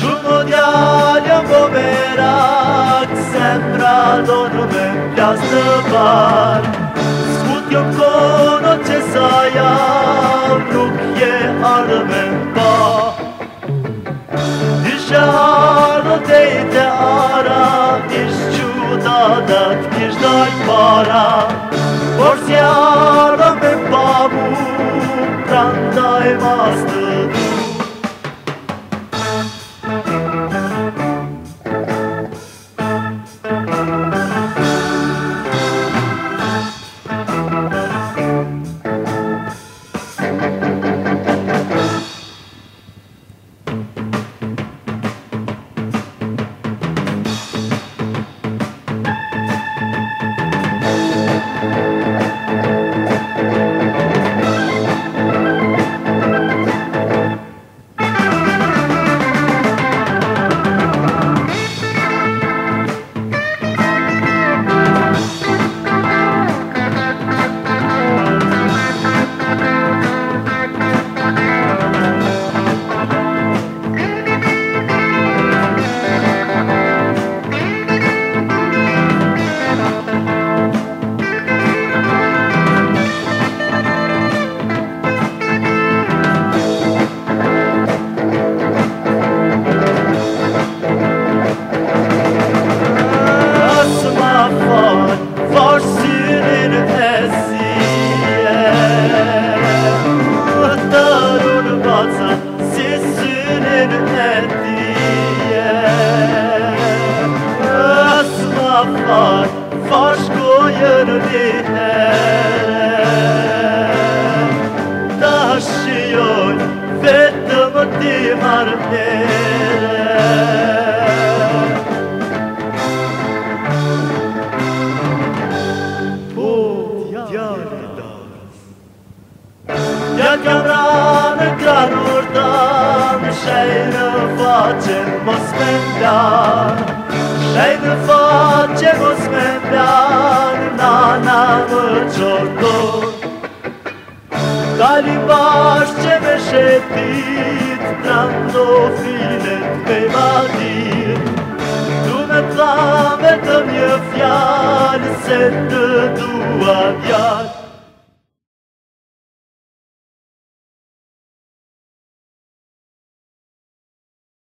Shumë djalë më merak Sembrato me plast të bar Skut jo kono që sa jam Nuk je me pa të i të ara quta dhe t'kish daj para. Por si ardhë me pa mu Prandaj mas گران گرودم شیر فاجر مسمندان شیر فاجر مسمندان نانم چردون داری باش چه بشه دید نم و فیلت به مدیر të قامتم یه Se të دوان یاد